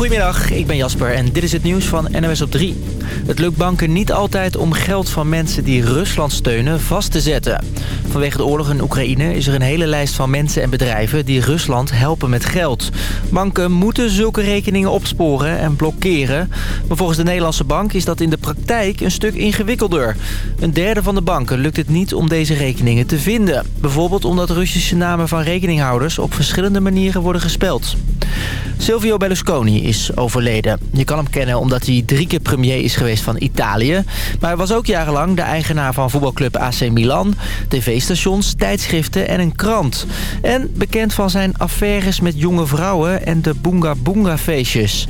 Goedemiddag, ik ben Jasper en dit is het nieuws van NOS op 3. Het lukt banken niet altijd om geld van mensen die Rusland steunen vast te zetten. Vanwege de oorlog in Oekraïne is er een hele lijst van mensen en bedrijven die Rusland helpen met geld. Banken moeten zulke rekeningen opsporen en blokkeren. Maar volgens de Nederlandse bank is dat in de praktijk een stuk ingewikkelder. Een derde van de banken lukt het niet om deze rekeningen te vinden. Bijvoorbeeld omdat Russische namen van rekeninghouders op verschillende manieren worden gespeld. Silvio Berlusconi is overleden. Je kan hem kennen omdat hij drie keer premier is geweest van Italië. Maar hij was ook jarenlang de eigenaar van voetbalclub AC Milan... tv-stations, tijdschriften en een krant. En bekend van zijn affaires met jonge vrouwen en de Boonga Boonga feestjes.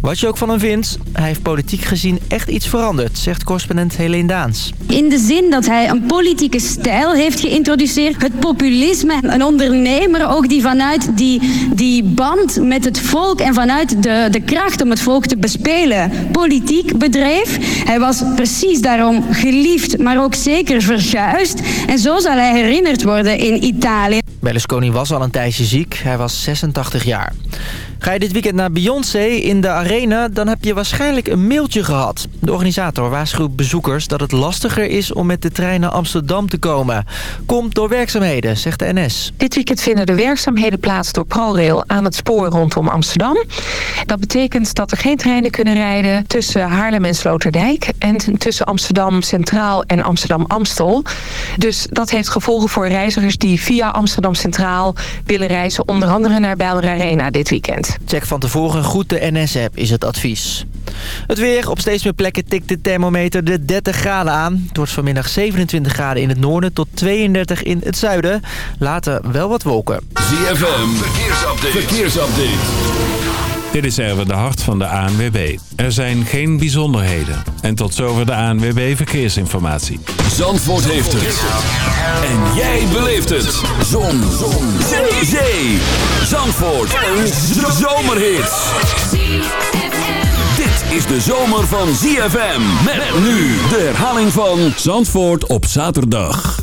Wat je ook van hem vindt, hij heeft politiek gezien echt iets veranderd... zegt correspondent Helene Daans. In de zin dat hij een politieke stijl heeft geïntroduceerd. Het populisme, een ondernemer ook die vanuit die, die band met het volk... en vanuit de, de kracht om het volk te bespelen, politiek bedreef. Hij was precies daarom geliefd, maar ook zeker verguisd. En zo zal hij herinnerd worden in Italië. Berlusconi was al een tijdje ziek. Hij was 86 jaar. Ga je dit weekend naar Beyoncé in de arena, dan heb je waarschijnlijk een mailtje gehad. De organisator waarschuwt bezoekers dat het lastiger is om met de trein naar Amsterdam te komen. Komt door werkzaamheden, zegt de NS. Dit weekend vinden de werkzaamheden plaats door ProRail aan het spoor rondom Amsterdam. Dat betekent dat er geen treinen kunnen rijden tussen Haarlem en Sloterdijk... en tussen Amsterdam Centraal en Amsterdam Amstel. Dus dat heeft gevolgen voor reizigers die via Amsterdam Centraal willen reizen... onder andere naar Bijlmer Arena dit weekend. Check van tevoren goed de NS-app is het advies. Het weer. Op steeds meer plekken tikt de thermometer de 30 graden aan. Het wordt vanmiddag 27 graden in het noorden tot 32 in het zuiden. Later wel wat wolken. ZFM. Verkeersupdate. Verkeersupdate. Dit is even de hart van de ANWB. Er zijn geen bijzonderheden. En tot zover de ANWB Verkeersinformatie. Zandvoort heeft het. En jij beleeft het. Zon. Zon. Zee. Zee. Zandvoort. Een zomerhit. Dit is de zomer van ZFM. Met nu de herhaling van Zandvoort op zaterdag.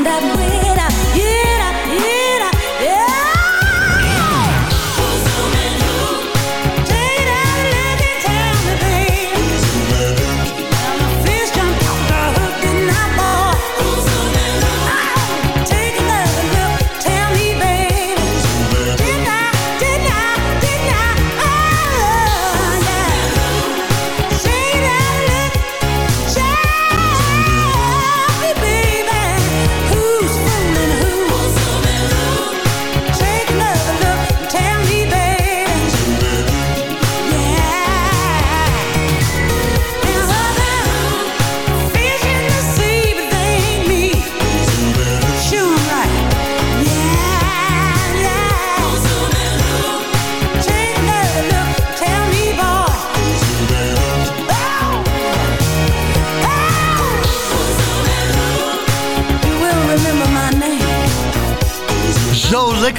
And that when I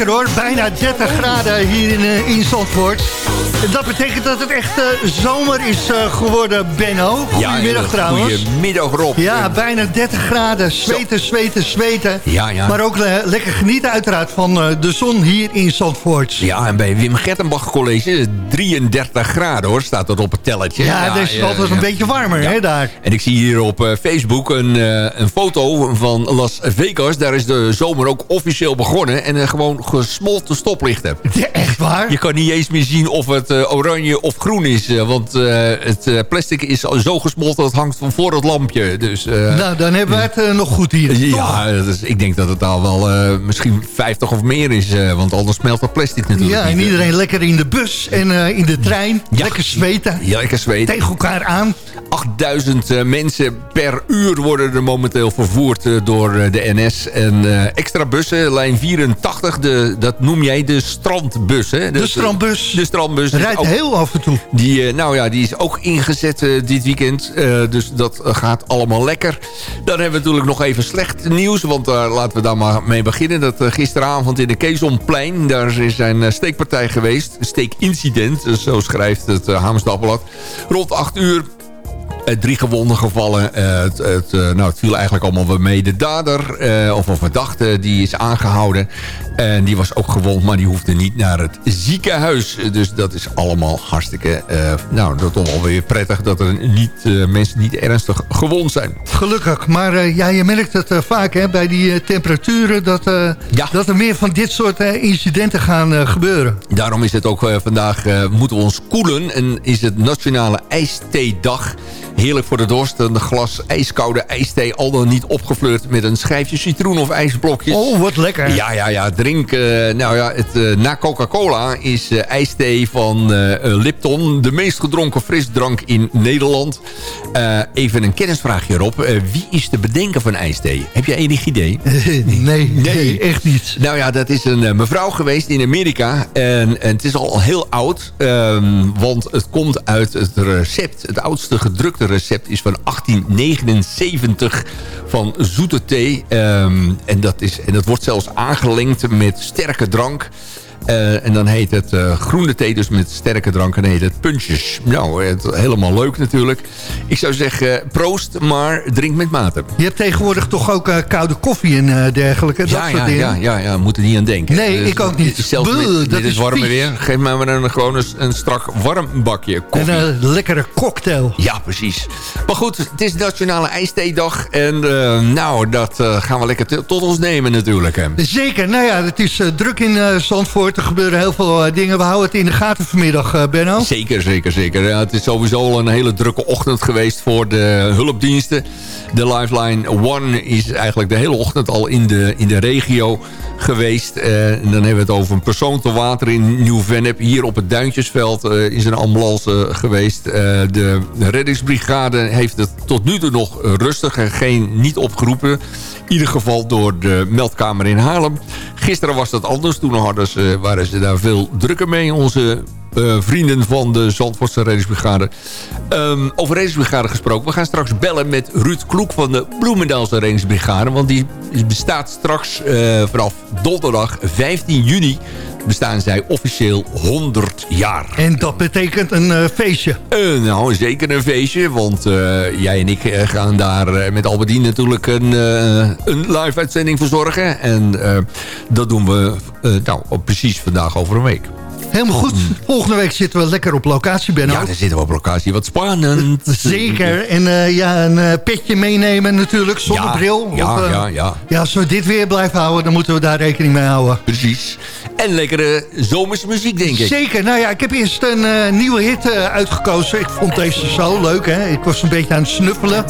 lekker hoor. Bijna 30 graden hier in, uh, in Zandvoort. Dat betekent dat het echt uh, zomer is uh, geworden, Benno. Goedemiddag ja, trouwens. Goedemiddag Rob. Ja, bijna 30 graden. Zweten, zweten, zweten. Ja, ja. Maar ook lekker genieten uiteraard van de zon hier in Zandvoort. Ja, en bij Wim Gertenbach College 33 graden hoor, staat er op het telletje. Ja, ja dat is altijd een beetje warmer hè, daar. En ik zie hier op Facebook een, een foto van Las Vegas. Daar is de zomer ook officieel begonnen. En gewoon gesmolten stoplichten. Ja, echt waar? Je kan niet eens meer zien of het uh, oranje of groen is. Uh, want uh, het plastic is zo gesmolten dat het hangt van voor het lampje. Dus, nou, dan hebben we het nog goed hier. Ja, dus ik denk dat het al wel misschien 50 of meer is. want anders smelt dat plastic natuurlijk Ja, en iedereen lekker in de bus en in de trein. Ja. Lekker zweten. Ja, lekker. Tegen elkaar aan. 8000 mensen per uur worden er momenteel vervoerd door de NS. En extra bussen, lijn 84, de, dat noem jij de strandbus. Hè? De, de strandbus. De strandbus. Rijdt ook, heel af en toe. Die, nou ja, die is ook ingezet dit weekend. Dus dat gaat allemaal lekker. Dan hebben we natuurlijk nog even slecht nieuws. Want laten we daar maar mee beginnen. Dat gisteravond in de Keesomplein. Daar is een steekpartij geweest. Een steekincident. Zo schrijft het Hamersdagblad. Rond 8 uur uh, drie gewonden gevallen. Uh, het, uh, nou, het viel eigenlijk allemaal wel mee. De dader, of een verdachte, die is aangehouden. En die was ook gewond, maar die hoefde niet naar het ziekenhuis. Dus dat is allemaal hartstikke... nou, dat is toch wel weer prettig dat er niet, mensen niet ernstig gewond zijn. Gelukkig, maar ja, je merkt het vaak hè, bij die temperaturen... Dat, ja. dat er meer van dit soort incidenten gaan gebeuren. Daarom is het ook vandaag, moeten we ons koelen... en is het Nationale IJstheedag... Heerlijk voor de dorst. Een glas ijskoude ijsthee. Al dan niet opgefleurd met een schijfje citroen of ijsblokjes. Oh, wat lekker. Ja, ja, ja. Drink. Uh, nou ja, het, uh, na Coca-Cola is uh, ijsthee van Lipton de meest gedronken frisdrank in Nederland. even een kennisvraagje erop. wie is de bedenker van ijsthee? Heb jij enig idee? nee, nee, echt niet. Nou ja, dat is een mevrouw geweest in Amerika. En, en het is al heel oud. Um, want het komt uit het recept. Het oudste gedrukte recept is van 1879 van zoete thee. Um, en, dat is, en dat wordt zelfs aangelengd met sterke drank. Uh, en dan heet het uh, groene thee, dus met sterke drank. En heet het punches. Nou, het, helemaal leuk natuurlijk. Ik zou zeggen, proost, maar drink met mate. Je hebt tegenwoordig toch ook uh, koude koffie en dergelijke? Ja, dat ja, ja, ja, ja, moet er niet aan denken. Nee, dus, ik ook niet. Zelfs Buh, met, dit is warme weer. Geef mij maar een, gewoon een, een strak warm bakje koffie. En een lekkere cocktail. Ja, precies. Maar goed, het is Nationale IJstheedag. En nou, dat gaan we lekker tot ons nemen natuurlijk. Hè. Zeker. Nou ja, het is druk in Zandvoort er gebeuren heel veel uh, dingen. We houden het in de gaten vanmiddag, uh, Benno. Zeker, zeker, zeker. Het is sowieso een hele drukke ochtend geweest voor de hulpdiensten. De Lifeline One is eigenlijk de hele ochtend al in de, in de regio geweest. Uh, en dan hebben we het over een persoon te water in Nieuw-Vennep. Hier op het Duintjesveld is een ambulance geweest. de reddingsbrigade heeft het tot nu toe nog rustig en geen, niet opgeroepen. In ieder geval door de meldkamer in Haarlem. Gisteren was dat anders. Toen hadden ze, waren ze daar veel drukker mee. Onze uh, vrienden van de Zandvoortse reddingsbrigade. Um, over reddingsbrigade gesproken. We gaan straks bellen met Ruud Kloek van de Bloemendaalse reddingsbrigade. Want die bestaat straks uh, vanaf donderdag 15 juni bestaan zij officieel 100 jaar. En dat betekent een uh, feestje? Uh, nou, zeker een feestje. Want uh, jij en ik gaan daar met Albertine natuurlijk een, een live uitzending verzorgen. En dat doen we nou, precies vandaag over een week. Helemaal goed. Volgende week zitten we lekker op locatie, Benno. Ja, dan zitten we op locatie. Wat spannend. Zeker. En uh, ja, een uh, petje meenemen natuurlijk, zonnebril. Ja, ja, uh, ja, ja. Ja, als we dit weer blijven houden, dan moeten we daar rekening mee houden. Precies. En lekkere zomerse muziek, denk ik. Zeker. Nou ja, ik heb eerst een nieuwe hit uitgekozen. Ik vond deze zo leuk, hè. Ik was een beetje aan het snuffelen.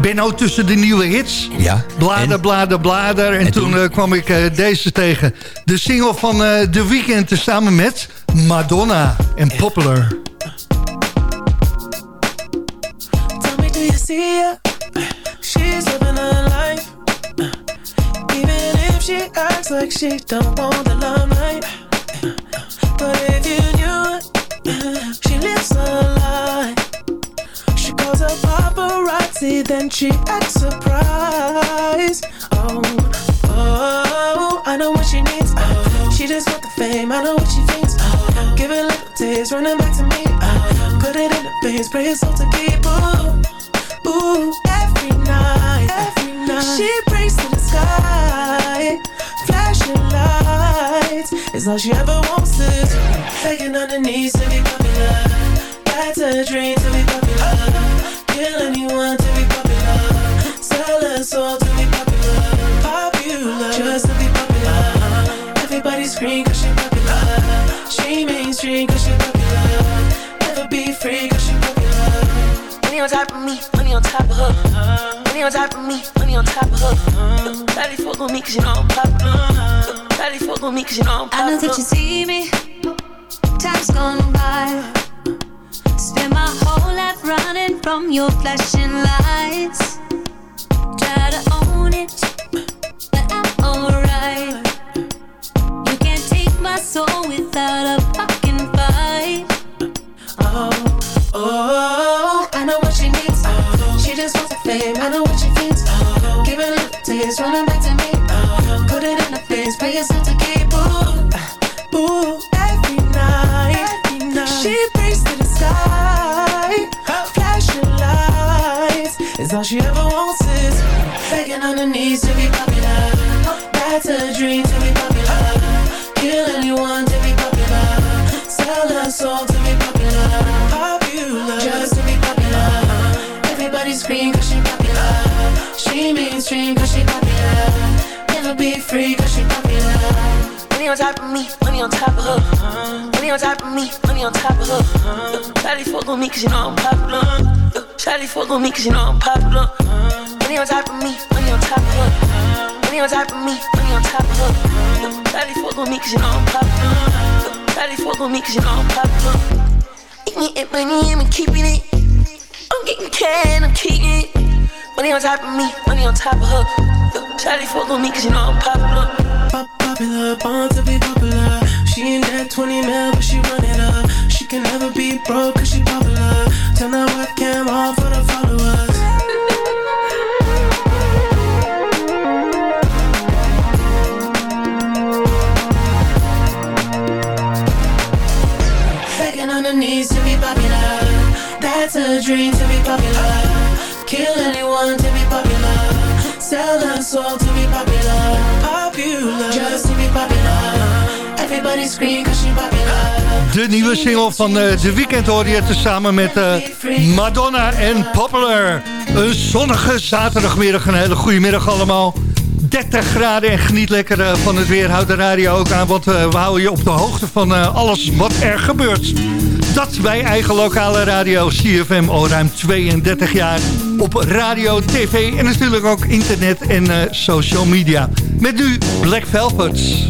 Benno tussen de nieuwe hits. Ja. Blader, en? blader, blader. En, en toen, toen kwam ik deze tegen. De single van The Weeknd samen met... Madonna en Popular. Tell me, do you see her? She's living her life. Even if she acts like she don't want the limelight. But if you knew it, she lives. She calls paparazzi, then she acts surprised. Oh, oh, I know what she needs. Oh, days running back to me. Uh, put it in the veins, pray it's all to keep. Ooh, ooh, every night, every night. She prays to the sky, flashing lights. It's all she ever wants is begging on her knees to be popular. That's a dream to be popular. Kill anyone to be popular. Sell her soul Everybody scream cause she popular. She mainstream cause she popular. Never be free cause she popular. Money on top of me, money on top of her. Money on top of me, money on top of her. Daddy fuck on me cause you know I'm popular. Daddy fuck on me cause you know I'm popular. I know that you see me, time's gone by. Spend my whole life running from your flashing lights. Try to own it, soul without a fucking fight. Oh, oh, I know what she needs. Oh, she just wants the fame. I know what she thinks. Oh, a little taste, running back to me. Oh, put it in the face, pay yourself to keep. Ooh, ooh, every night, every night. She prays to the sky, flashing lights. Is all she ever wants is begging on her knees to be popular. That's a dream to be popular. Mainstream cause she popular. Never be free cause she popular. Money on top of me, money on top of her. Money on top of me, money on top of her. Shawty fuck on me cause you know I'm popular. Shawty fuck on me cause you know I'm popular. Money on top of me, money on top of her. Money on top of me, money on top of her. Shawty fuck on me cause you know I'm popular. Shawty fuck on me cause you know I'm popular. Eating it, money, I'm keeping it. I'm getting can, I'm keeping it. Money on top of me, money on top of her. Shawty fuck on me cause you know I'm popular. Pop popular, born to be popular. She ain't that 20 mil, but she run it up. She can never be broke cause she popular. Turn that webcam off for the followers. Soul to be popular. Popular, just to be popular. Everybody scream cause she popular. De nieuwe single van uh, The Weeknd hoor je tezamen met uh, Madonna en Popular. Een zonnige zaterdagmiddag, een hele goede middag allemaal. 30 graden en geniet lekker uh, van het weer. Houd de radio ook aan, want we houden je op de hoogte van alles wat er gebeurt. Dat bij eigen lokale radio CFM al ruim 32 jaar op radio, tv en natuurlijk ook internet en social media. Met nu Black Velvet.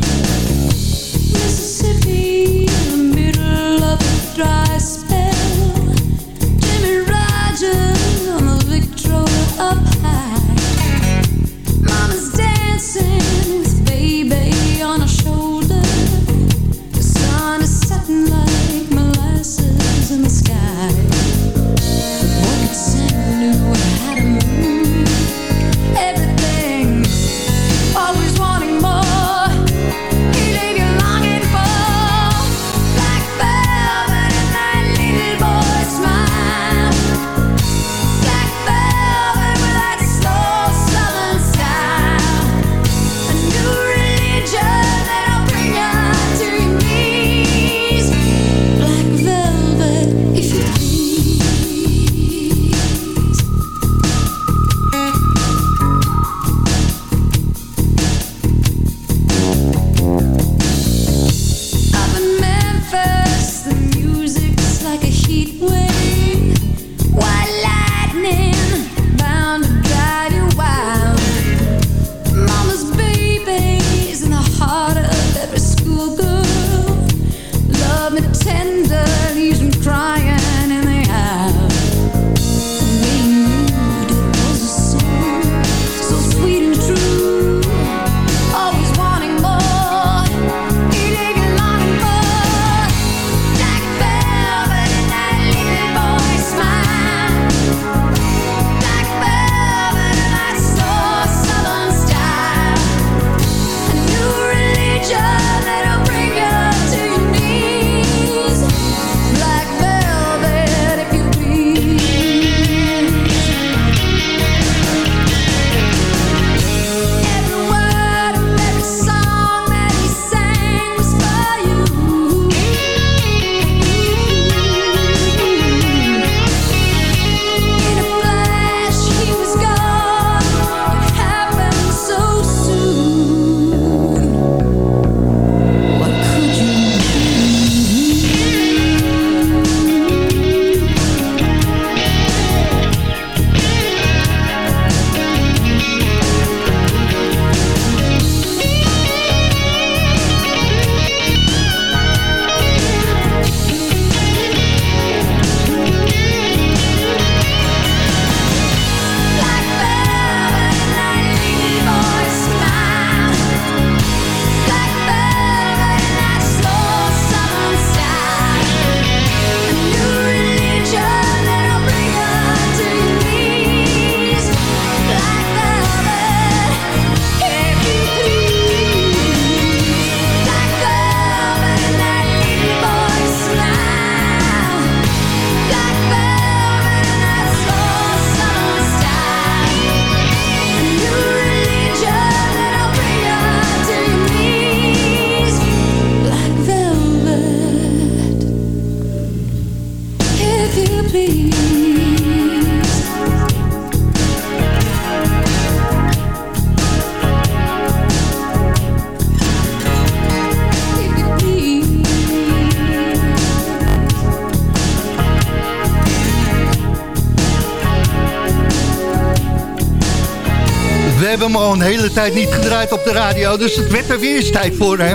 Tijd niet gedraaid op de radio. Dus het werd er weer eens tijd voor, hè?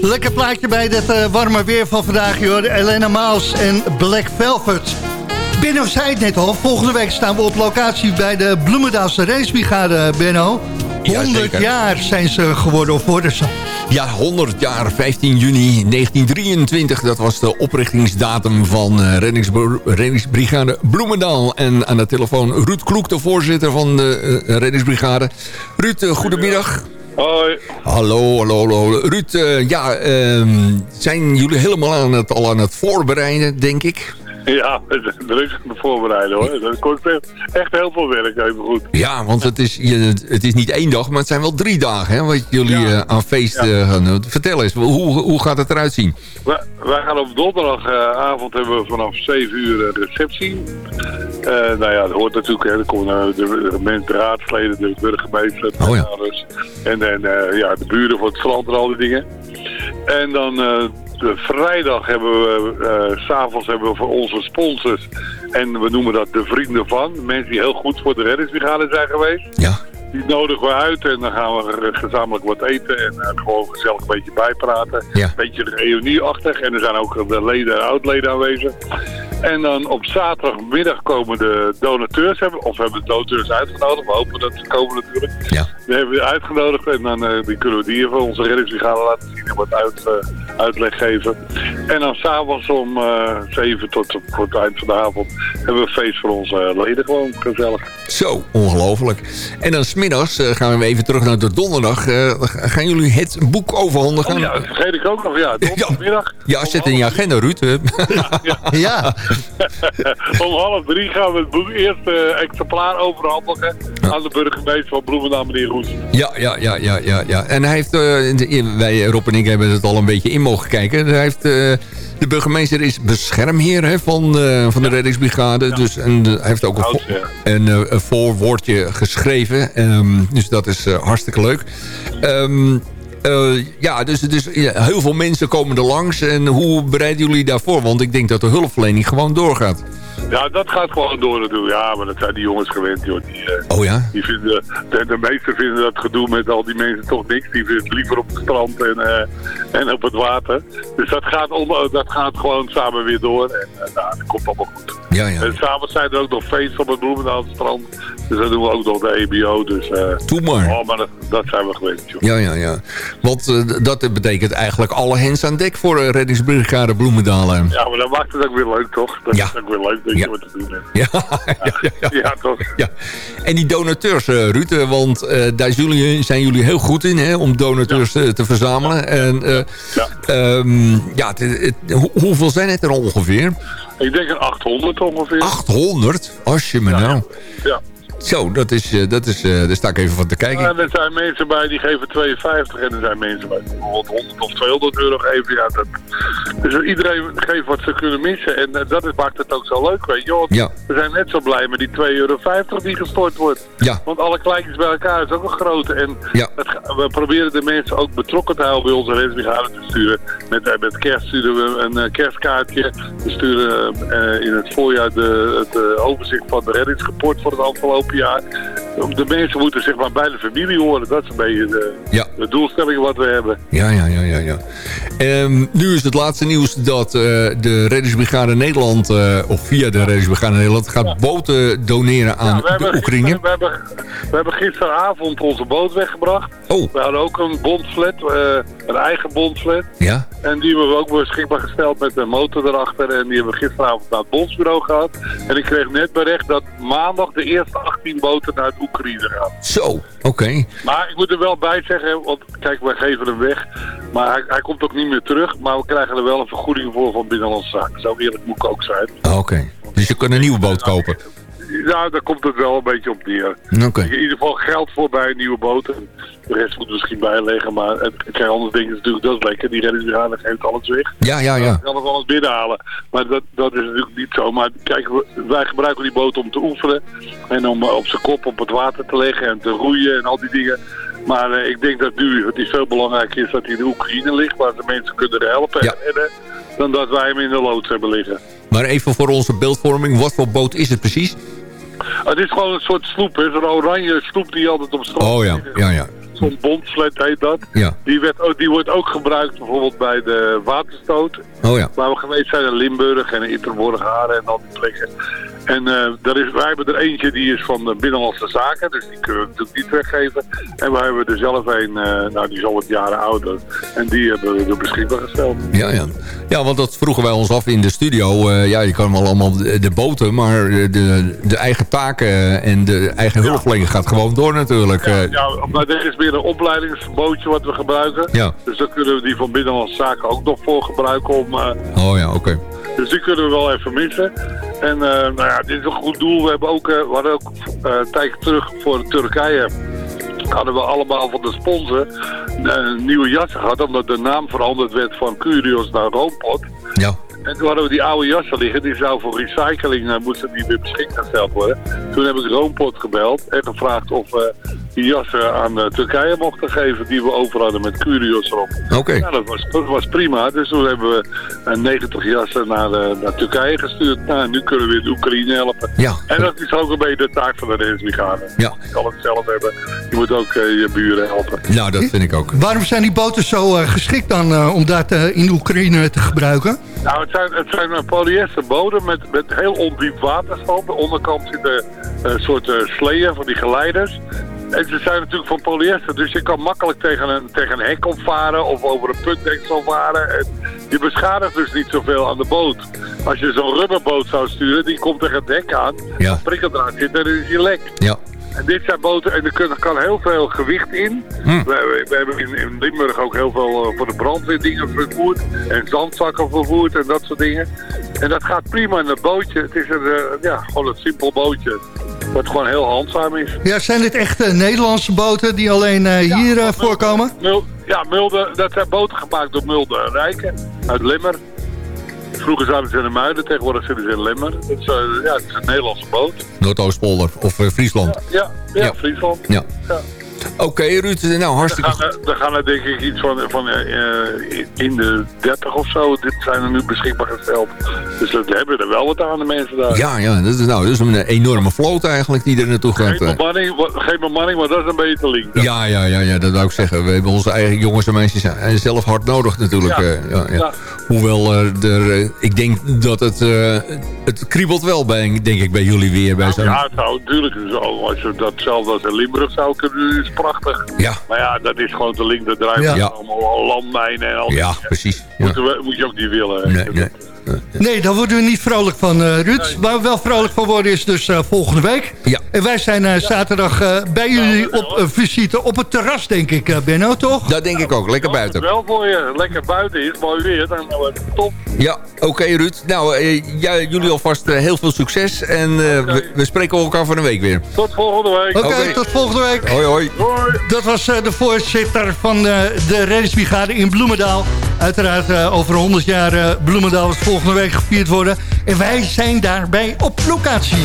Lekker plaatje bij dit eh, warme weer van vandaag, joh. Elena Maus en Black Velvet. Benno zei het net al, volgende week staan we op locatie bij de Bloemendaalse Racebrigade, Benno. Ja, 100 zeker. jaar zijn ze geworden, of worden ze. Ja, 100 jaar, 15 juni 1923. Dat was de oprichtingsdatum van eh, reddingsbr- reddingsbrigade Bloemendaal. En aan de telefoon Ruud Kloek, de voorzitter van de eh, reddingsbrigade. Ruud, eh, goedemiddag. Hoi. Hallo, hallo, hallo. Ruud, eh, ja, ehm, zijn jullie helemaal aan het, al aan het voorbereiden, denk ik? Ja, druk voorbereiden hoor. Dat kost echt, echt heel veel werk, even goed. Ja, want het is, je, het is niet één dag, maar het zijn wel drie dagen hè, wat jullie eh, aan feest eh, gaan doen. Vertel eens, hoe, hoe gaat het eruit zien? Wij, wij gaan op donderdagavond hebben we vanaf 7 uur een receptie. Eh nou ja, dat hoort natuurlijk, hè. Er komen eh, de, de raadsleden, de burgemeester, de Oh ja. En, en eh, ja, de buren voor het strand en al die dingen. En dan eh, de vrijdag hebben we, eh, s s'avonds hebben we voor onze sponsors. En we noemen dat de vrienden van. Mensen die heel goed voor de reddingsbrigade zijn geweest. Ja. Die nodigen we uit en dan gaan we gezamenlijk wat eten en eh, gewoon gezellig een beetje bijpraten. Ja. Een beetje reunieachtig en er zijn ook de leden en oud-leden aanwezig. En dan op zaterdagmiddag komen de donateurs, hebben, of we hebben de donateurs uitgenodigd. We hopen dat ze komen natuurlijk. Ja. Die hebben we uitgenodigd en dan eh, die kunnen we die even onze reddingsbrigade laten zien en wat uit, eh, uitleg geven. En dan s'avonds om eh 7 tot voor het eind van de avond hebben we een feest voor onze leden gewoon gezellig. Zo, ongelooflijk. En dan smiddags uh, gaan we even terug naar de donderdag. Uh, gaan jullie het boek overhandigen? Oh ja, dat vergeet ik ook nog. Ja, donderdagmiddag. Ja, zet in je agenda, Ruud. ja. Om half drie gaan we het boek eerste exemplaar overhandigen aan de burgemeester van Bloemendaal, meneer Roes. Ja, ja, ja, ja, ja, ja. En hij heeft, uh, de, wij, Rob en ik hebben het al een beetje in mogen kijken. Hij heeft, uh, de burgemeester is beschermheer hè, van, uh, van de ja. reddingsbrigade. Ja. Dus, en hij heeft ook een, een, een, voorwoordje geschreven. Um, dus dat is hartstikke leuk. Um, Uh, ja, dus, dus ja, heel veel mensen komen er langs. En hoe bereiden jullie daarvoor? Want ik denk dat de hulpverlening gewoon doorgaat. Ja, dat gaat gewoon door natuurlijk. Ja, maar dat zijn die jongens gewend, joh. Die, uh, oh ja? Die vinden, de, de meesten vinden dat gedoe met al die mensen toch niks. Die vinden het liever op het strand en, uh, en op het water. Dus dat gaat, on, dat gaat gewoon samen weer door. En nou, dat komt allemaal goed. Ja, ja. En s'avonds zijn er ook nog feesten op het Bloemendaalse strand. Dus dat doen we ook nog de EBO. Dus, uh, Doe maar. Oh, maar dat, dat zijn we gewend, joh. Ja, ja, ja. Want uh, dat betekent eigenlijk alle hens aan dek voor reddingsbrigade Bloemendaal. Ja, maar dat maakt het ook weer leuk, toch? Dat ja. is ook weer leuk ja. je wat te doen hebt. Ja, ja, ja, ja. toch? Ja. En die donateurs, uh, Ruud, want daar zijn jullie, zijn jullie heel goed in, hè, om donateurs te, te verzamelen. En ja, um, ja het, het, ho hoeveel zijn het er ongeveer? Ik denk een 800 ongeveer. 800? Als je me nou... Ja. Zo, dat is, uh, dat is, uh, daar sta ik even van te kijken. Ja, er zijn mensen bij die geven 52 en er zijn mensen bij die bijvoorbeeld 100 of 200 euro geven. Ja, dat, dus iedereen geeft wat ze kunnen missen en uh, dat is, maakt het ook zo leuk, weet je. Ja. We zijn net zo blij met die 2,50 euro die gestort wordt. Ja. Want alle kleintjes bij elkaar is ook een grote. En ja. het, we proberen de mensen ook betrokken te houden bij onze reddingsbrigade te sturen. Met, met kerst sturen we een kerstkaartje. We sturen in het voorjaar de, het overzicht van de reddingsrapport voor het afgelopen jaar. De mensen moeten zeg maar bij de familie horen. Dat is een beetje de, ja. de doelstelling wat we hebben. Ja, ja, ja, ja. ja. Um, nu is het laatste nieuws dat uh, de Reddingsbrigade Nederland, uh, of via de Reddingsbrigade Nederland, gaat ja. boten doneren aan ja, de Oekraïne. We hebben, we hebben gisteravond onze boot weggebracht. Oh. We hadden ook een bondflat, uh, een eigen bondflat. Ja. En die hebben we ook beschikbaar gesteld met een motor erachter. En die hebben we gisteravond naar het bondsbureau gehad. En ik kreeg net bericht dat maandag de eerste 18 boten naar Oekraïne gaan. Zo, oké. Okay. Maar ik moet er wel bij zeggen, want kijk, wij geven hem weg. Maar hij, hij, komt ook niet meer terug. Maar we krijgen er wel een vergoeding voor van Binnenlandse Zaken. Zo eerlijk moet ik ook zijn. Oké. Okay. Dus je kunt een nieuwe boot kopen? Ja, daar komt het wel een beetje op neer. Okay. In ieder geval geld voor bij een nieuwe boot. En de rest moet misschien bijleggen. Maar het, kijk, anders denken ze natuurlijk, dat is lekker. Die reddingsbrigade geeft alles weg. Ja, ja, ja. Dan kan nog alles binnenhalen. Maar dat, dat is natuurlijk niet zo. Maar kijk, wij gebruiken die boot om te oefenen. En om op zijn kop op het water te leggen en te roeien en al die dingen. Maar uh, ik denk dat nu het is veel belangrijker is dat hij in de Oekraïne ligt. Waar de mensen kunnen helpen. Ja. En, en, dan dat wij hem in de loods hebben liggen. Maar even voor onze beeldvorming, wat voor boot is het precies? Het is gewoon een soort sloep. Zo'n oranje sloep die altijd op strand Oh ja, ja, ja. Zo'n bondsled heet dat. Ja. Die, werd, ook- die wordt ook gebruikt bijvoorbeeld bij de waterstoot. Oh ja. Waar we geweest zijn in Limburg en in Interborg, Haren en al die plekken. En eh er is, wij hebben er eentje die is van de Binnenlandse Zaken, dus die kunnen we natuurlijk niet weggeven. En wij hebben er zelf een, eh, nou die is al wat jaren ouder. En die hebben we er beschikbaar gesteld. Ja, ja. ja, want dat vroegen wij ons af in de studio. Eh, ja, je kan wel allemaal de, boten, maar de, de eigen taken en de eigen hulpverlening gaat gewoon door natuurlijk. Ja, maar dit is weer een opleidingsbootje wat we gebruiken. Ja. Dus daar kunnen we die van Binnenlandse Zaken ook nog voor gebruiken om... Oh ja, oké. Dus die kunnen we wel even missen. En eh, nou ja, dit is een goed doel. We, hebben ook, eh, we hadden ook eh, een tijdje terug voor Turkije... hadden we allemaal van de sponsor eh, nieuwe jassen gehad... omdat de naam veranderd werd van Curios naar Roompot. Ja. En toen hadden we die oude jassen liggen. Die zou voor recycling eh, moesten die weer beschikbaar gesteld worden. Toen heb ik Roompot gebeld en gevraagd of jassen aan eh, Turkije mochten geven... die we over hadden met Curios erop. Oké. Ja, dat was, dat was prima. Dus toen hebben we eh, 90 jassen naar, eh, naar Turkije gestuurd. Nou, nu kunnen we weer de Oekraïne helpen. Ja. En dat is ook een beetje de taak van de reddingsbrigade. Ja. Je kan het zelf hebben. Je moet ook eh, je buren helpen. Nou, dat vind ik ook. Waarom zijn die boten zo eh, geschikt dan eh, om dat eh, in Oekraïne te gebruiken? Nou, het zijn, het zijn een polyesterboden met, met heel ondiep waterstand. De onderkant zitten een soort eh, sleeën van die geleiders. En ze zijn natuurlijk van polyester, dus je kan makkelijk tegen een, tegen een hek opvaren of over een putdeksel varen. En je beschadigt dus niet zoveel aan de boot. Als je zo'n rubberboot zou sturen, die komt tegen het hek aan. Ja. Als prikkeldraad zit, dan is die lek. Ja. En dit zijn boten, en er kan, heel veel gewicht in. Hm. We, hebben- we hebben in, in Limburg ook heel veel eh, voor de brandweer dingen vervoerd. En zandzakken vervoerd en dat soort dingen. En dat gaat prima in een bootje. Het is een, eh, ja, gewoon een simpel bootje. Wat gewoon heel handzaam is. Ja, zijn dit echt eh, Nederlandse boten die alleen eh, hier eh, voorkomen? Mul, ja, Mulder, dat zijn boten gemaakt door Mulder Rijken uit Limmer. Vroeger zaten ze in de Muiden, tegenwoordig zitten ze in Limmer. Het is, ja, het is een Nederlandse boot. Noordoostpolder of Friesland. Ja, ja, Ja. Friesland. Ja. Oké, Ruud. Nou, hartstikke er, er gaan er denk ik iets van, van eh, eh, in de 30 of zo. Dit zijn er nu beschikbaar gesteld. Dus dat hebben er wel wat aan de mensen daar. Ja, ja dat, is, nou, dat is een enorme vloot eigenlijk die er naartoe gaat. Geen eh. geen bemanning, maar dat is een beetje te link. Ja, ja, ja, ja, dat wou ik zeggen. We hebben onze eigen jongens en meisjes zelf hard nodig natuurlijk. Ja. ja, ja. Hoewel er, ik denk dat het, het kriebelt wel bij, denk ik, bij jullie weer. Bij zo'n... Ja, het zou natuurlijk zo. Als je datzelfde als in Limburg zou kunnen, doen, is prachtig. Ja. Maar ja, dat is gewoon te link. Dat draait Ja. allemaal al landmijnen en al. Ja, precies. Ja. Moeten we, moet je ook niet willen. Nee, nee. Nee, daar worden we niet vrolijk van, eh Ruud. Waar we wel vrolijk van worden is dus eh, volgende week. Ja. En wij zijn eh, zaterdag eh, bij jullie op eh, visite op het terras, denk ik, eh, Benno, toch? Dat denk ik ook. Lekker het buiten. wel voor je lekker buiten is, mooi weer, dan top. Ja, oké Ruud. Nou, ja, jullie alvast heel veel succes. En eh, we, we spreken elkaar van een week weer. Tot volgende week. Oké, Oké. tot volgende week. Hoi, hoi. Hoi. Dat was eh, de voorzitter van eh, de reddingsbrigade in Bloemendaal. Uiteraard eh, over 100 jaar eh, Bloemendaal wordt volgende week gevierd worden. En wij zijn daarbij op locatie.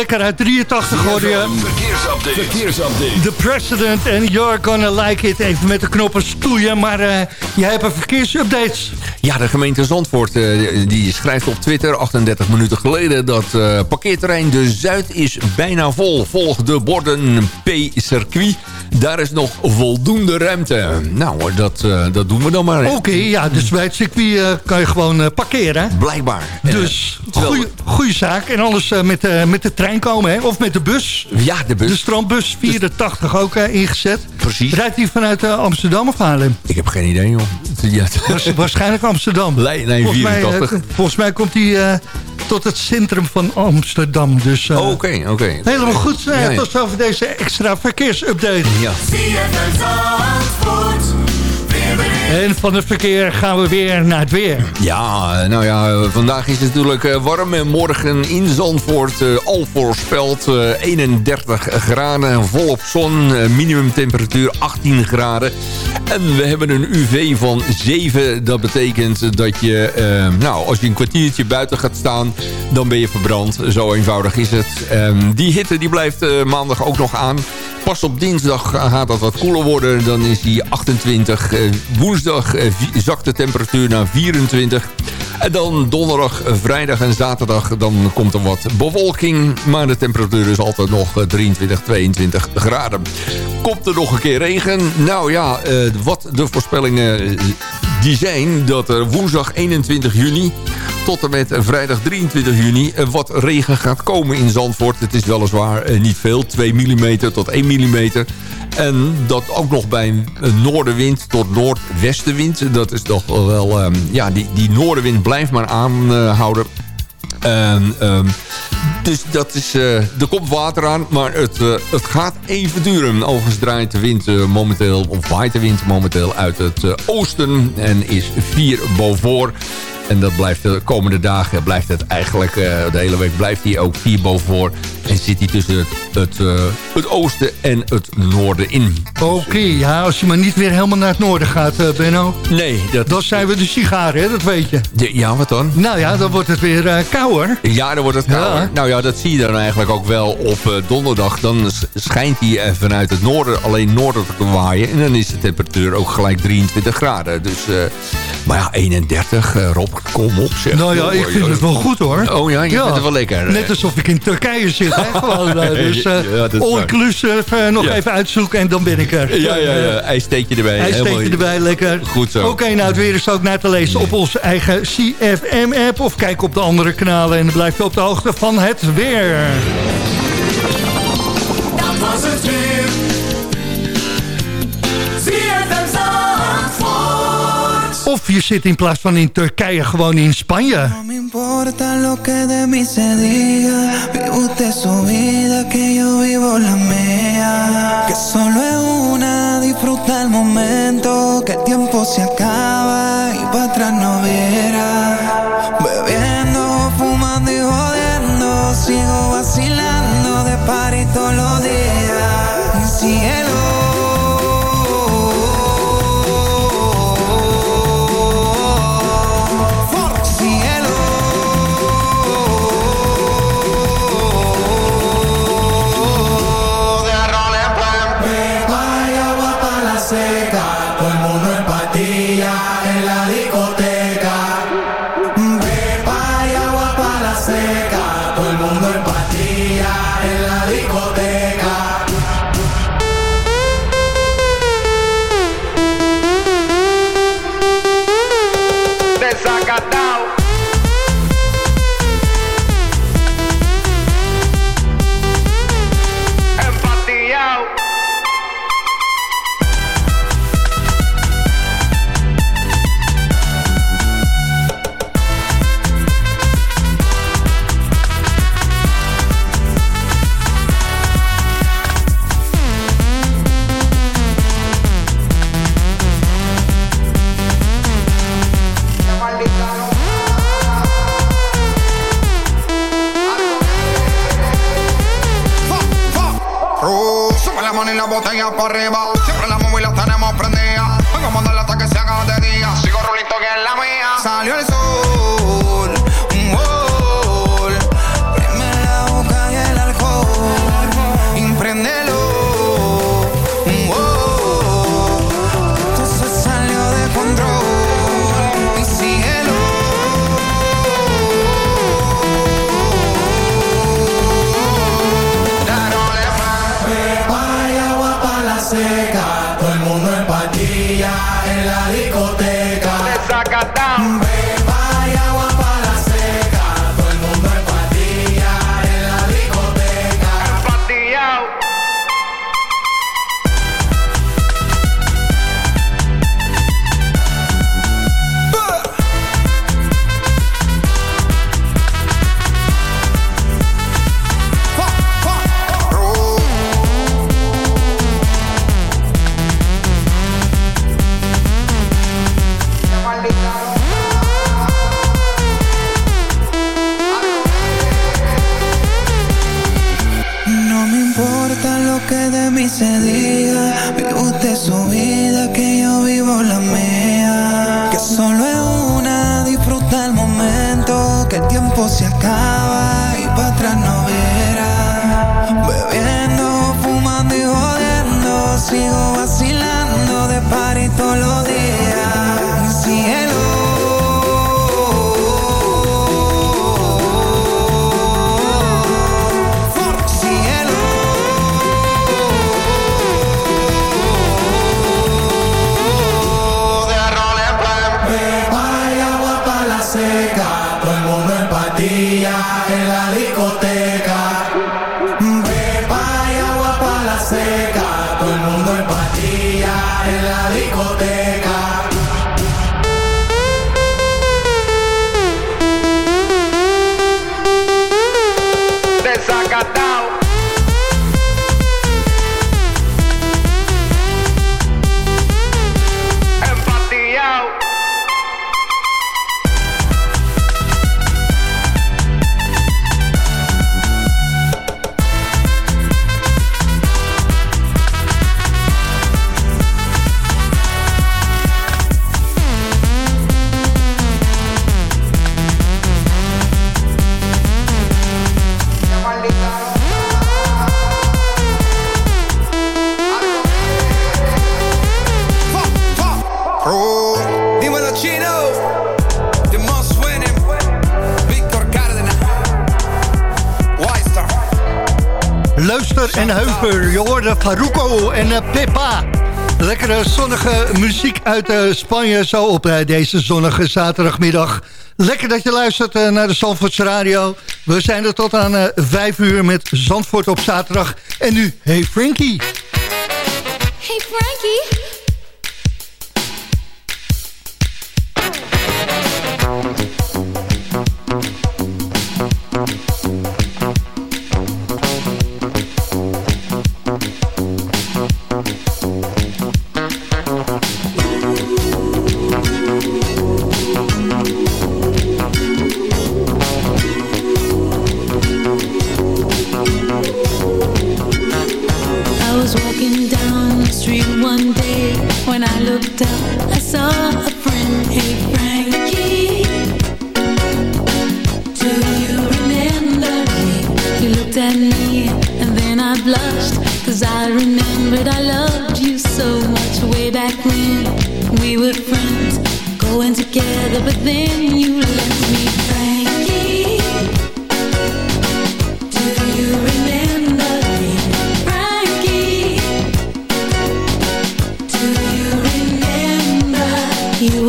Lekker uit 83 hoor je. Verkeersupdate. Verkeersupdate. The President and You're Gonna Like It. Even met de knoppen stoeien, maar eh, jij hebt een verkeersupdate. Ja, de gemeente Zandvoort eh, die schrijft op Twitter 38 minuten geleden... dat eh, parkeerterrein De Zuid is bijna vol. Volg de borden P-circuit. Daar is nog voldoende ruimte. Nou, dat, eh, dat doen we dan maar. Oké, ja, dus bij het circuit eh, kan je gewoon eh, parkeren. Blijkbaar. Dus, goeie, goeie zaak. En anders eh, met, de met de trein komen, hè? of met de bus. Ja, de bus. De strandbus 84 ook eh, ingezet. Precies. Rijdt die vanuit Amsterdam of Haarlem? Ik heb geen idee, joh. Ja, Waars- waarschijnlijk Amsterdam. Nee, nee, volgens, mij, eh, 84. volgens mij komt hij tot het centrum van Amsterdam. Dus Oké, oké. helemaal goed. Ja, ja. Tot zover deze extra verkeersupdate. Ja. En van het verkeer gaan we weer naar het weer. Ja, nou ja, vandaag is het natuurlijk eh, warm. En morgen in Zandvoort eh, al voorspeld eh, 31 graden. Volop zon, eh, minimumtemperatuur 18 graden. En we hebben een UV van 7. Dat betekent dat je, eh, nou, als je een kwartiertje buiten gaat staan... dan ben je verbrand. Zo eenvoudig is het. Ehm, die hitte die blijft eh, maandag ook nog aan. Pas op dinsdag gaat dat wat koeler worden. Dan is die 28. Eh, woensdag eh, zakt de temperatuur naar 24. En dan donderdag, eh, vrijdag en zaterdag... dan komt er wat bewolking. Maar de temperatuur is altijd nog eh, 23, 22 graden. Komt er nog een keer regen? Nou ja, wat de voorspellingen die zijn... dat er woensdag 21 juni tot en met vrijdag 23 juni eh, wat regen gaat komen in Zandvoort. Het is weliswaar eh, niet veel, 2 mm tot 1 mm. En dat ook nog bij een noordenwind tot noordwestenwind. Dat is toch wel... ehm, ja, die, die noordenwind blijft maar aanhouden. En, ehm, dus dat is, eh, er komt water aan, maar het, het gaat even duren. Overigens draait de wind momenteel, of waait de wind momenteel uit het oosten en is 4 boven. En dat blijft de komende dagen blijft het eigenlijk, eh, de hele week blijft hij ook 4 boven. En zit hij tussen het, het, eh, het oosten en het noorden in. Oké, ja, als je maar niet weer helemaal naar het noorden gaat, eh, Benno. Nee, dat... Dan zijn we de sigaren, hè, dat weet je. Ja, Ja, wat dan? Nou ja, dan wordt het weer eh kouder. Ja, dan wordt het kouder. Ja. Nou ja, dat zie je dan eigenlijk ook wel op donderdag. Dan schijnt hij vanuit het noorden alleen noorden te waaien. En dan is de temperatuur ook gelijk 23 graden. Dus, maar ja, 31, eh, Rob, kom op zeg. Nou ja, ik vind het wel goed hoor. Oh ja, je vindt het wel lekker. Net alsof ik in Turkije zit, hè? Gewoon, eh, dus eh Ja, all-inclusive nog Ja. even uitzoeken en dan ben ik er. Ja, ja, ja. IJsteekje erbij. Hij steekt Helemaal- je erbij, lekker. Goed zo. Oké, nou het weer is ook naar te lezen op onze eigen CFM-app. Of kijk op de andere kanalen en dan blijf je op de hoogte van het weer. Zandvoort. Of je zit in plaats van in Turkije gewoon in Spanje. No me importa lo que de mí se diga. Vive usted su vida, que yo vivo la mía. Que solo es una, disfruta el momento. Que el tiempo se acaba y para atrás no viera. Bebiendo, fumando y jodiendo. Sigo vacilando de party todos los días. Cielo. Cielo. el Jasper. Je hoorde Faruco en eh, Peppa. Lekkere zonnige muziek uit eh, Spanje zo op eh, deze zonnige zaterdagmiddag. Lekker dat je luistert naar de Zandvoortse Radio. We zijn er tot aan 5 uur met Zandvoort op zaterdag. En nu, hey Frankie. Hey Frankie.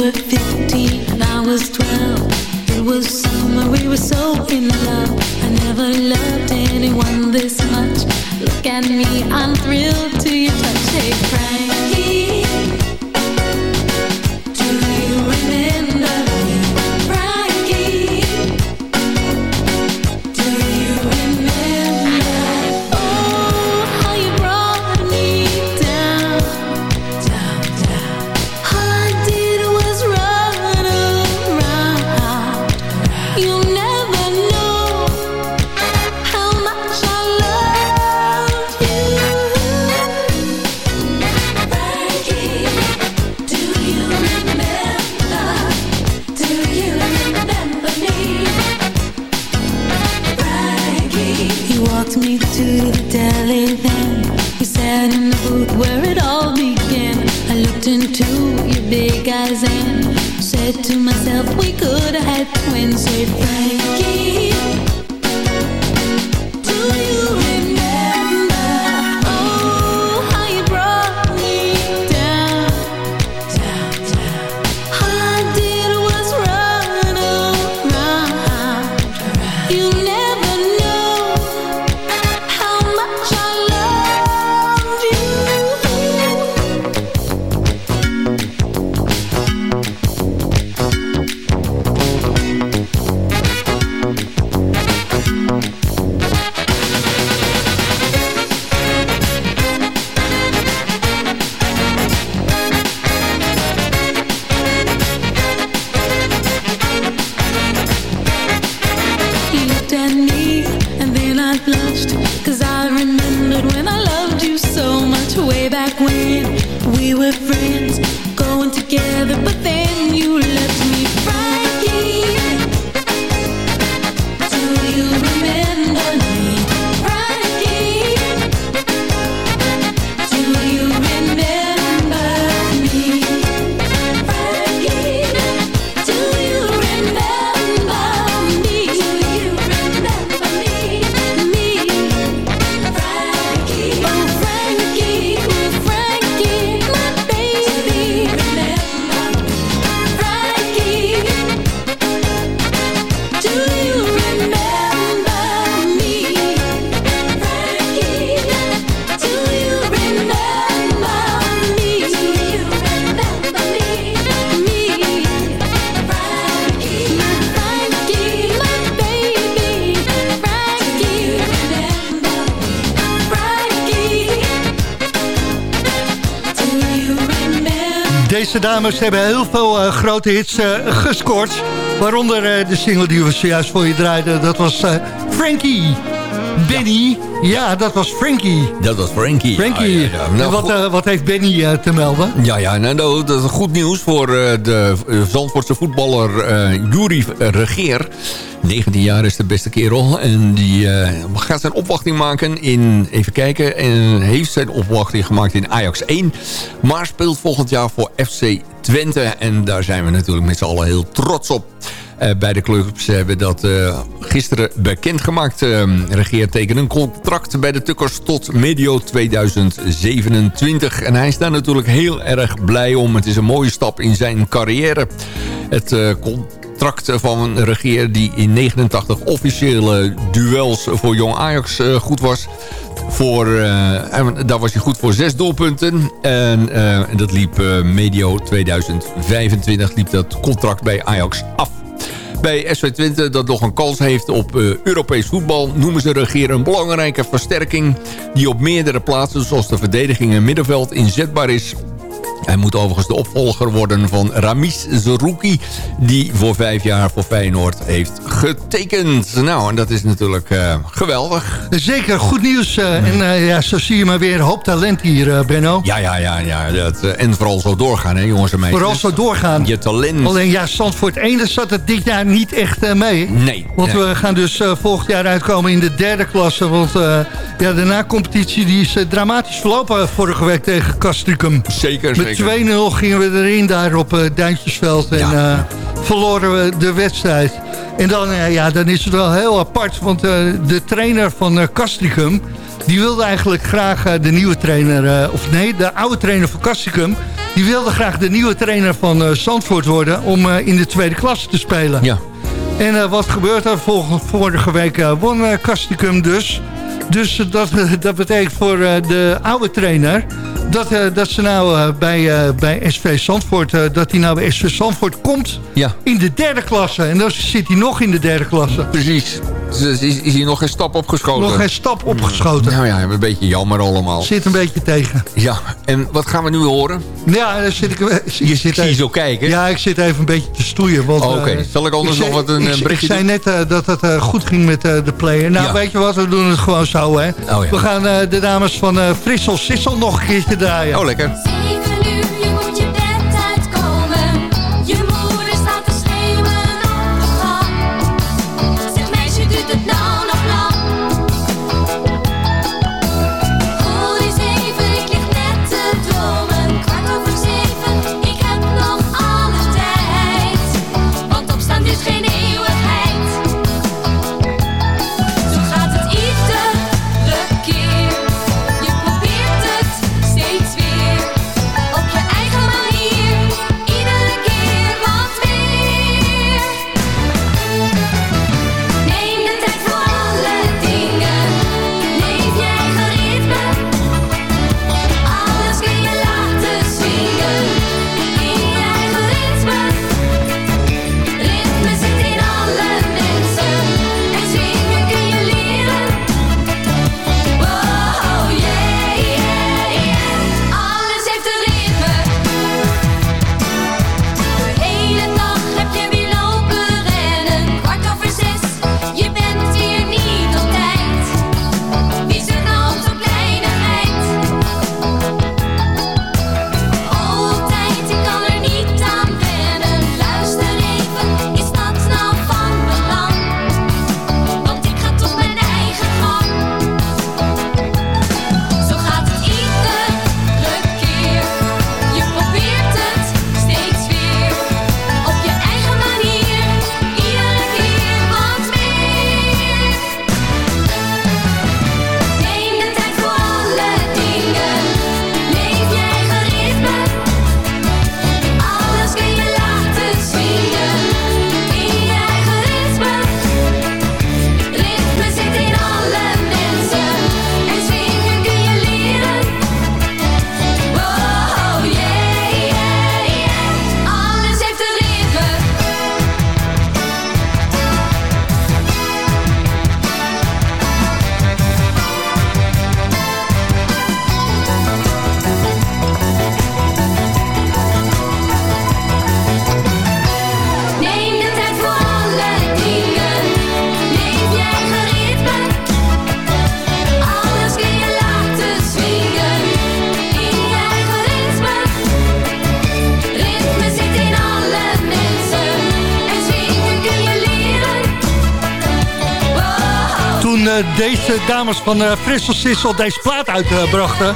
were 15 and I was 12 It was summer, we were so in love. I never loved anyone this much. Look at me, I'm thrilled to your touch, hey, it free. Dames hebben heel veel eh, grote hits eh, gescoord. Waaronder eh, de single die we zojuist voor je draaiden. Dat was Frankie. Benny. Ja. dat was Frankie. Dat was Frankie. Frankie. Ja, ja. Nou, en wat, heeft Benny te melden? Ja, ja nou, nou, dat is goed nieuws voor de Zandvoortse voetballer eh Juri Regeer. 19 jaar is de beste kerel. En die gaat zijn opwachting maken in, even kijken, en heeft zijn opwachting gemaakt in Ajax 1. Maar speelt volgend jaar voor FC Twente. En daar zijn we natuurlijk met z'n allen heel trots op. Eh, beide clubs hebben dat eh, gisteren bekendgemaakt. Uh, Regeer tekent een contract bij de Tukkers tot medio 2027. En hij is daar natuurlijk heel erg blij om. Het is een mooie stap in zijn carrière. Het contract van Regeer die in 89 officiële duels voor Jong Ajax goed was... Voor, eh, daar was hij goed voor zes doelpunten. En eh, en dat liep eh, medio 2025 liep dat contract bij Ajax af. Bij SV Twente dat nog een kans heeft op Europees voetbal... noemen ze regeren een belangrijke versterking... die op meerdere plaatsen, zoals de verdediging en middenveld, inzetbaar is... Hij moet overigens de opvolger worden van Ramis Zerouki... die voor vijf jaar voor Feyenoord heeft getekend. Nou, en dat is natuurlijk eh, geweldig. Zeker, goed nieuws. eh, En eh, ja, zo zie je maar weer een hoop talent hier, Benno. Ja, ja, ja. ja dat, en vooral zo doorgaan, hè, jongens en meisjes. Vooral zo doorgaan. Je talent. Alleen ja, Zandvoort 1 daar zat het dit jaar niet echt mee. Nee. Want nee. we gaan dus volgend jaar uitkomen in de derde klasse. Want ja, de na-competitie die is dramatisch verlopen vorige week tegen Castricum. Zeker, Met 2-0 zeker. gingen we erin daar op eh Duintjesveld. En Ja. eh, verloren we de wedstrijd. En dan, eh, ja, dan is het wel heel apart. Want de trainer van Castricum... die wilde eigenlijk graag de nieuwe trainer... of nee, de oude trainer van Castricum... die wilde graag de nieuwe trainer van Zandvoort worden... om in de tweede klasse te spelen. Ja. En wat gebeurt er? Vol- vorige week won Castricum dus. Dus dat, dat betekent voor de oude trainer... dat, eh, dat ze nou eh, bij, eh, bij SV Zandvoort... dat hij nou bij SV Zandvoort komt Ja. in de derde klasse. En dan zit hij nog in de derde klasse. Precies. Dus is, is hier nog geen stap opgeschoten? Nog geen stap opgeschoten. Nou ja, een beetje jammer allemaal. Zit een beetje tegen. Ja, en wat gaan we nu horen? Ja, daar zit ik... Je Ik zie je zo kijken. Ja, ik zit even een beetje te stoeien. want, Oh, Oké, zal ik anders nog wat een ik, eh, ik berichtje zei doen? net dat het goed ging met de player. Nou, Ja. weet je wat? We doen het gewoon zo, hè. Oh, ja. We gaan de dames van Frissel Sissel nog een keertje Oh, lekker. Deze dames van uh, Frissel Sissel deze plaat uitbrachten.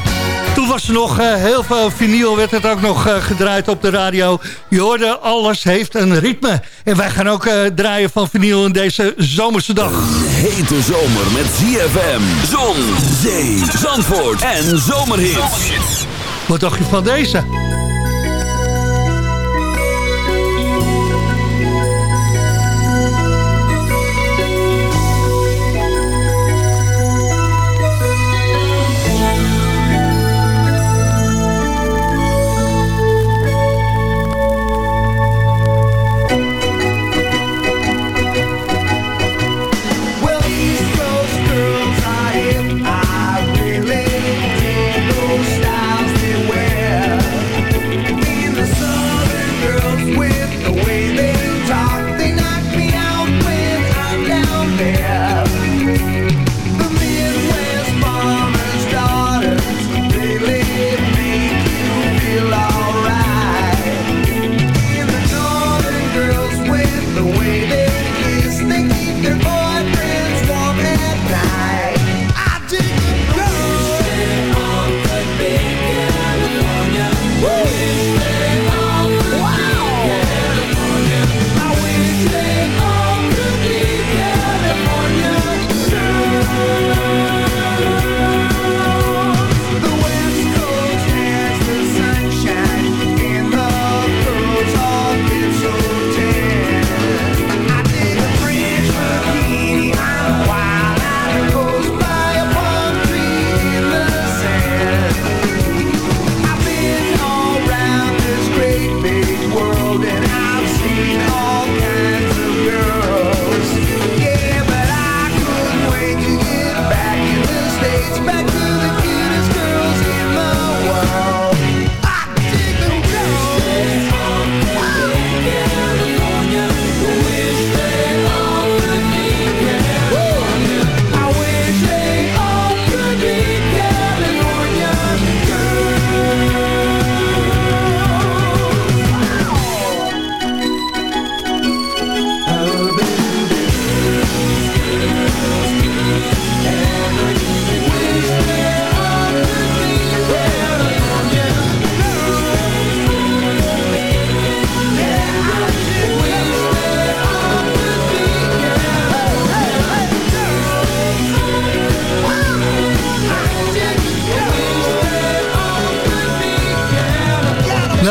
Toen was er nog uh, heel veel vinyl, werd het ook nog uh, gedraaid op de radio. Je hoorde, alles heeft een ritme. En wij gaan ook uh, draaien van vinyl in deze zomerse dag. Hete zomer met ZFM, zon, zee, zandvoort en zomerhits. Wat dacht je van deze?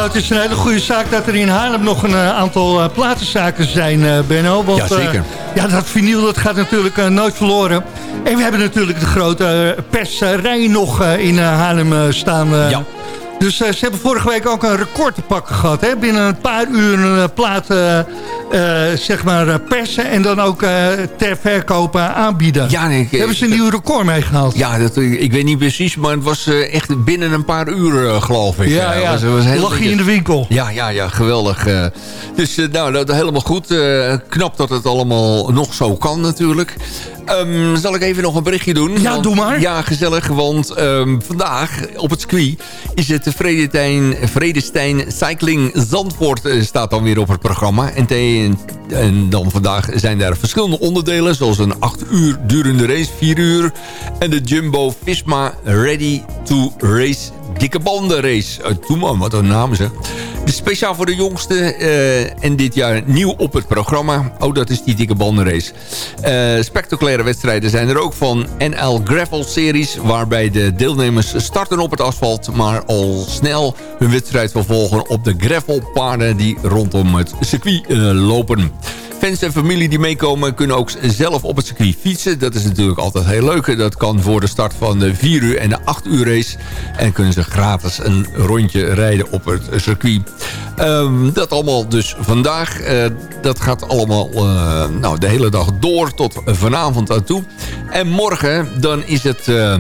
Het is een hele goede zaak dat er in Haarlem nog een uh, aantal uh, platenzaken zijn, uh, Benno. Want, ja, zeker. ja, dat vinyl dat gaat natuurlijk nooit verloren. En we hebben natuurlijk de grote perserij nog in Haarlem staan. ja. Dus ze hebben vorige week ook een record te pakken gehad. Hè? Binnen een paar uur een plaat zeg maar persen en dan ook ter verkoop aanbieden. Ja, nee, hebben ze een nieuw record meegehaald. Ja, dat, ik weet niet precies, maar het was echt binnen een paar uur, geloof ik. Ja, ja. Was, was heel lag je in de winkel. Ja, ja, ja, geweldig. dus nou, dat helemaal goed. knap dat het allemaal nog zo kan natuurlijk. Um, zal ik even nog een berichtje doen? Ja, want, doe maar. Ja, gezellig, want um, vandaag op het circuit is het Vredestein, Vredestein Cycling Zandvoort staat dan weer op het programma. En, en dan vandaag zijn er verschillende onderdelen, zoals een 8 uur durende race, 4 uur. En de Jumbo Visma Ready to Race dikke banden race. Uh, doe maar, wat een naam zeg. Speciaal voor de jongste uh, en dit jaar nieuw op het programma. Oh, dat is die dikke bandenrace. Uh, spectaculaire wedstrijden zijn er ook van NL Gravel Series... waarbij de deelnemers starten op het asfalt... maar al snel hun wedstrijd vervolgen op de gravelpaarden... die rondom het circuit lopen. Fans en familie die meekomen kunnen ook zelf op het circuit fietsen. Dat is natuurlijk altijd heel leuk. Dat kan voor de start van de 4 uur en de 8 uur race. En kunnen ze gratis een rondje rijden op het circuit. Um, dat allemaal dus vandaag. Uh, dat gaat allemaal uh, nou, de hele dag door tot vanavond aan toe. En morgen dan is het... Uh,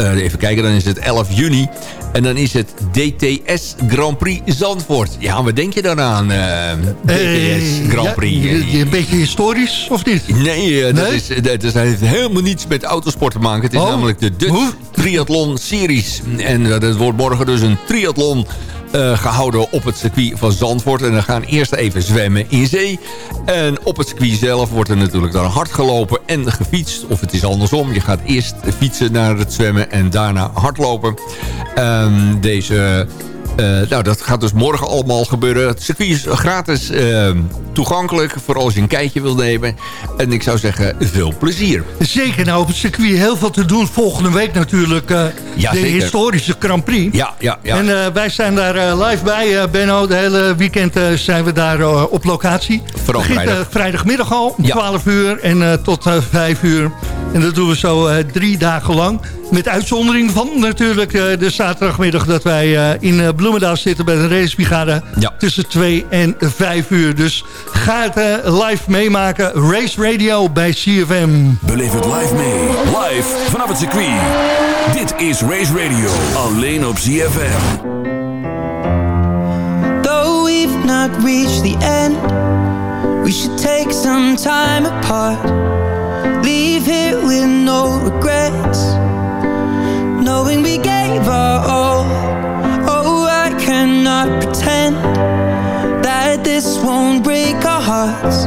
uh, even kijken, dan is het 11 juni. En dan is het DTS Grand Prix Zandvoort. Ja, wat denk je dan aan, uh, DTS Grand Prix? Ja, een beetje historisch, of niet? Nee, uh, dat? Is, dat, is, heeft helemaal niets met autosport te maken. Het is oh. namelijk de Dutch Triathlon Series. En dat wordt morgen dus een triathlon eh, gehouden op het circuit van Zandvoort. En dan gaan eerst even zwemmen in zee. En op het circuit zelf wordt er natuurlijk dan hard gelopen en gefietst. Of het is andersom. Je gaat eerst fietsen naar het zwemmen en daarna hardlopen. Ehm, deze... eh, nou, dat gaat dus morgen allemaal gebeuren. Het circuit is gratis ehm, toegankelijk voor als je een kijkje wil nemen. En ik zou zeggen, veel plezier. Zeker, nou op het circuit heel veel te doen. Volgende week natuurlijk eh, Ja, de zeker. historische Grand Prix. Ja, ja, ja. En eh, wij zijn daar live bij, Benno. De hele weekend zijn we daar op locatie. Vooral Begint, vrijdag. vrijdagmiddag al, om Ja. 12 uur en tot eh 5 uur. En dat doen we zo drie dagen lang. Met uitzondering van natuurlijk eh, de zaterdagmiddag... dat wij eh, in eh, Bloemendaal zitten bij de racebrigade... tussen 2 en 5 uur. Dus ga het live meemaken. Race Radio bij CFM. Beleef het live mee. Live vanaf het circuit. Dit is Race Radio. Alleen op CFM. Though we've not reached the end, we should take some time apart. Leave here with no regrets, we gave our all. Oh, I cannot pretend that this won't break our hearts,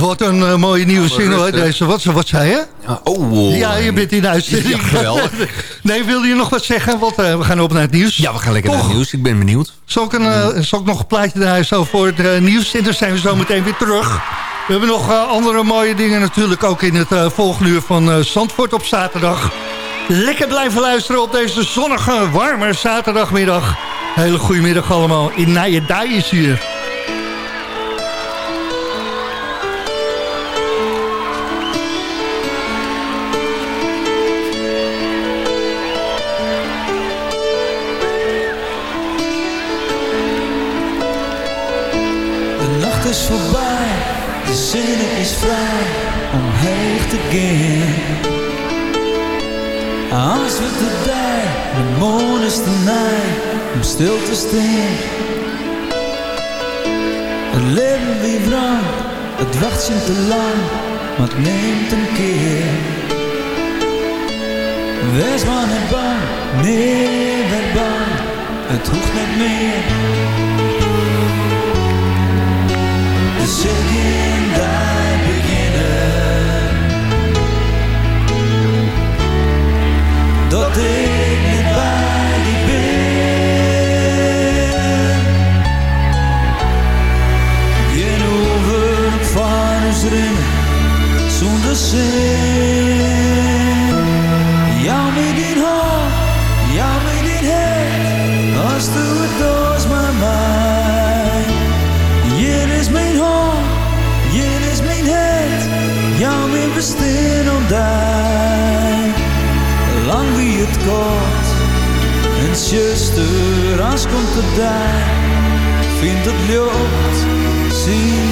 Wat een eh, mooie nieuwe single, hè, deze. Wat, wat zei je? Oh, Ja, je bent in de uitzending. Ja, geweldig. nee, wilde je nog wat zeggen? Want eh, we gaan op naar het nieuws. Ja, we gaan lekker naar het nieuws. Ik ben benieuwd. Zal ik, een, eh, zal ik nog een plaatje draaien zo voor het nieuws? En dan zijn we zo meteen weer terug. We hebben nog andere mooie dingen natuurlijk ook in het volgende uur van eh, Zandvoort op zaterdag. Lekker blijven luisteren op deze zonnige, warme zaterdagmiddag. Hele goede middag allemaal. In Nijendaai is hier. Zin is vrij om heen te gaan. Als we te die, de moon is te nij om stil te staan. Het leven wie wrang, het wacht zijn te lang, maar het neemt een keer. Wees maar niet bang, nee, werd bang, het hoeft niet meer. Dus ik in dat ik niet bij die ben. Geen over van ons rennen, zonder zin. Zuster, als komt het daar, vindt het lucht, zien